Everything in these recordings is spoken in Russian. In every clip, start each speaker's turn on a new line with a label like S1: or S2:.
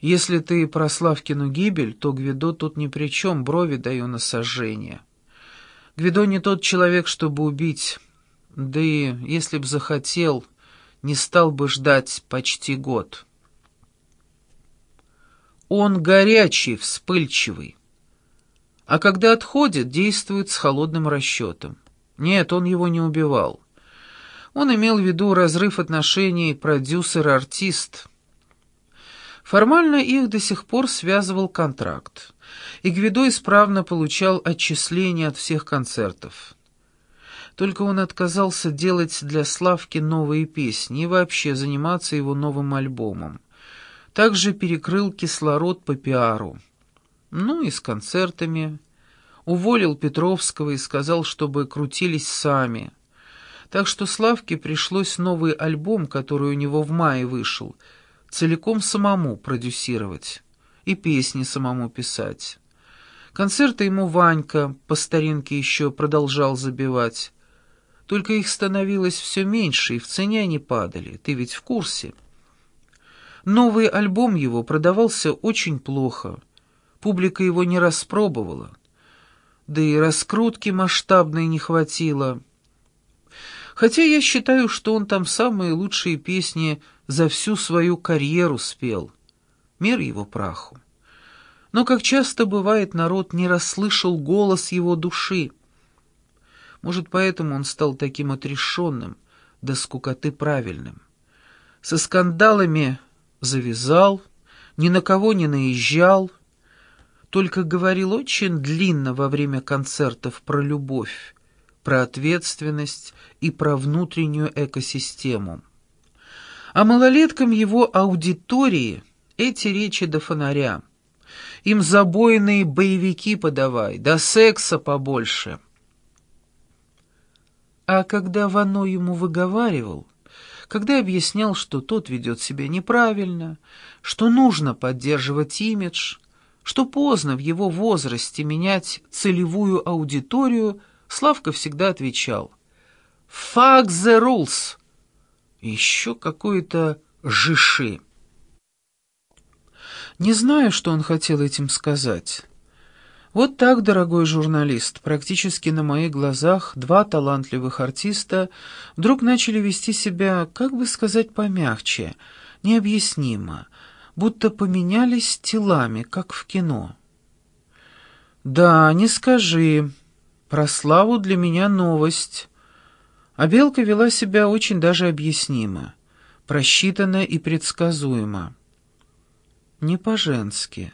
S1: Если ты про Славкину гибель, то Гвидо тут ни при чем, брови даю на сожжение. Гвидо не тот человек, чтобы убить, да и, если б захотел, не стал бы ждать почти год. Он горячий, вспыльчивый. А когда отходит, действует с холодным расчетом. Нет, он его не убивал. Он имел в виду разрыв отношений продюсер-артист. Формально их до сих пор связывал контракт, и Гвидо исправно получал отчисления от всех концертов. Только он отказался делать для Славки новые песни и вообще заниматься его новым альбомом. Также перекрыл кислород по пиару. Ну и с концертами. Уволил Петровского и сказал, чтобы крутились сами. Так что Славке пришлось новый альбом, который у него в мае вышел, целиком самому продюсировать и песни самому писать. Концерты ему Ванька по старинке еще продолжал забивать. Только их становилось все меньше, и в цене они падали. Ты ведь в курсе?» Новый альбом его продавался очень плохо. Публика его не распробовала. Да и раскрутки масштабной не хватило. Хотя я считаю, что он там самые лучшие песни за всю свою карьеру спел. Мир его праху. Но, как часто бывает, народ не расслышал голос его души. Может, поэтому он стал таким отрешенным, да скукоты правильным. Со скандалами завязал, ни на кого не наезжал, только говорил очень длинно во время концертов про любовь, про ответственность и про внутреннюю экосистему. А малолеткам его аудитории эти речи до фонаря. Им забойные боевики подавай, да секса побольше. А когда Вано ему выговаривал, когда объяснял, что тот ведет себя неправильно, что нужно поддерживать имидж, что поздно в его возрасте менять целевую аудиторию, Славка всегда отвечал «Fuck the rules!» еще какое-то «жиши». Не знаю, что он хотел этим сказать. Вот так, дорогой журналист, практически на моих глазах два талантливых артиста вдруг начали вести себя, как бы сказать, помягче, необъяснимо, будто поменялись телами, как в кино. «Да, не скажи. Про Славу для меня новость». А Белка вела себя очень даже объяснимо, просчитанно и предсказуемо. Не по-женски.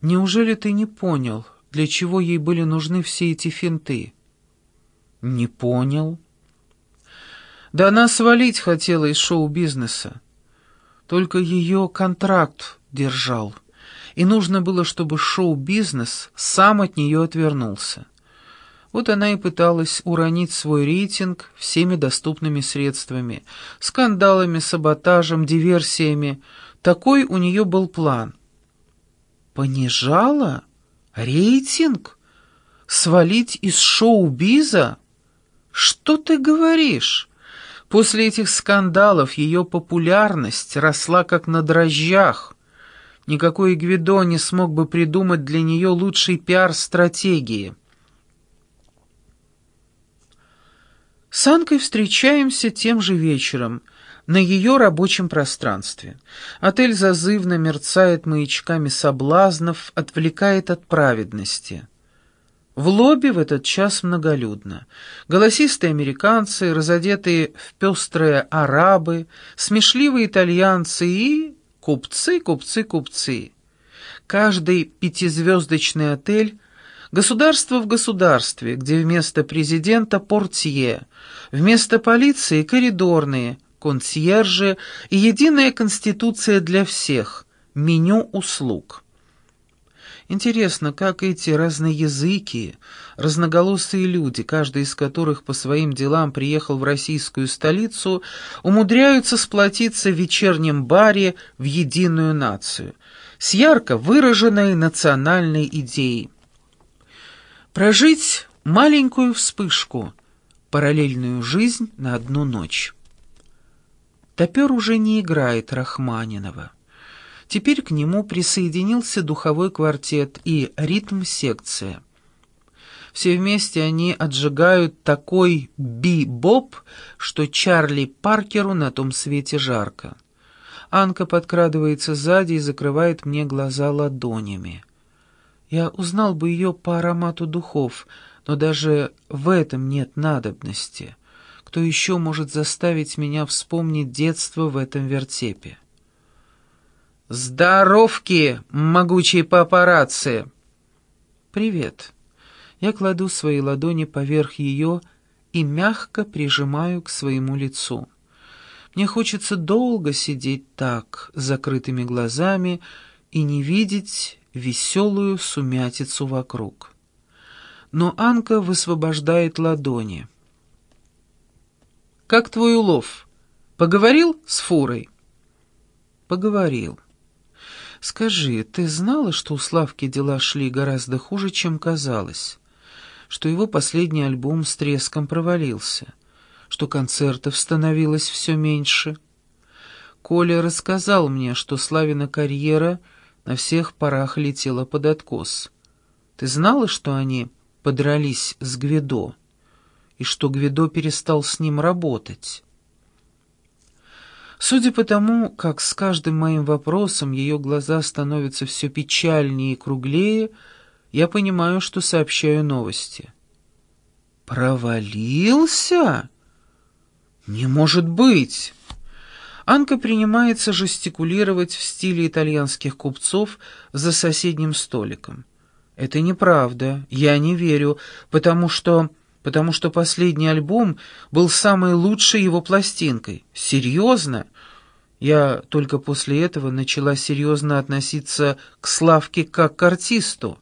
S1: Неужели ты не понял, для чего ей были нужны все эти финты? Не понял. Да она свалить хотела из шоу-бизнеса. Только ее контракт держал, и нужно было, чтобы шоу-бизнес сам от нее отвернулся. Вот она и пыталась уронить свой рейтинг всеми доступными средствами, скандалами, саботажем, диверсиями. Такой у нее был план — Понижала? Рейтинг? Свалить из шоу-биза? Что ты говоришь? После этих скандалов ее популярность росла как на дрожжах. Никакой Гвидо не смог бы придумать для нее лучшей пиар-стратегии. С Анкой встречаемся тем же вечером — на ее рабочем пространстве. Отель зазывно мерцает маячками соблазнов, отвлекает от праведности. В лобби в этот час многолюдно. Голосистые американцы, разодетые в пестрые арабы, смешливые итальянцы и купцы, купцы, купцы. Каждый пятизвездочный отель — государство в государстве, где вместо президента портье, вместо полиции — коридорные — консьержи и единая конституция для всех, меню услуг. Интересно, как эти разноязыкие, разноголосые люди, каждый из которых по своим делам приехал в российскую столицу, умудряются сплотиться в вечернем баре в единую нацию, с ярко выраженной национальной идеей. Прожить маленькую вспышку, параллельную жизнь на одну ночь. Топер уже не играет Рахманинова. Теперь к нему присоединился духовой квартет и ритм-секция. Все вместе они отжигают такой би-боп, что Чарли Паркеру на том свете жарко. Анка подкрадывается сзади и закрывает мне глаза ладонями. Я узнал бы ее по аромату духов, но даже в этом нет надобности. Кто еще может заставить меня вспомнить детство в этом вертепе? «Здоровки, могучие папарацци!» «Привет!» Я кладу свои ладони поверх ее и мягко прижимаю к своему лицу. Мне хочется долго сидеть так, с закрытыми глазами, и не видеть веселую сумятицу вокруг. Но Анка высвобождает ладони. «Как твой улов? Поговорил с Фурой?» «Поговорил. Скажи, ты знала, что у Славки дела шли гораздо хуже, чем казалось?» что его последний альбом с треском провалился, что концертов становилось все меньше. Коля рассказал мне, что Славина карьера на всех парах летела под откос. Ты знала, что они подрались с Гвидо, и что Гвидо перестал с ним работать? Судя по тому, как с каждым моим вопросом ее глаза становятся все печальнее и круглее, я понимаю, что сообщаю новости. «Провалился? Не может быть!» Анка принимается жестикулировать в стиле итальянских купцов за соседним столиком. «Это неправда, я не верю, потому что...» потому что последний альбом был самой лучшей его пластинкой. Серьезно? Я только после этого начала серьезно относиться к Славке как к артисту.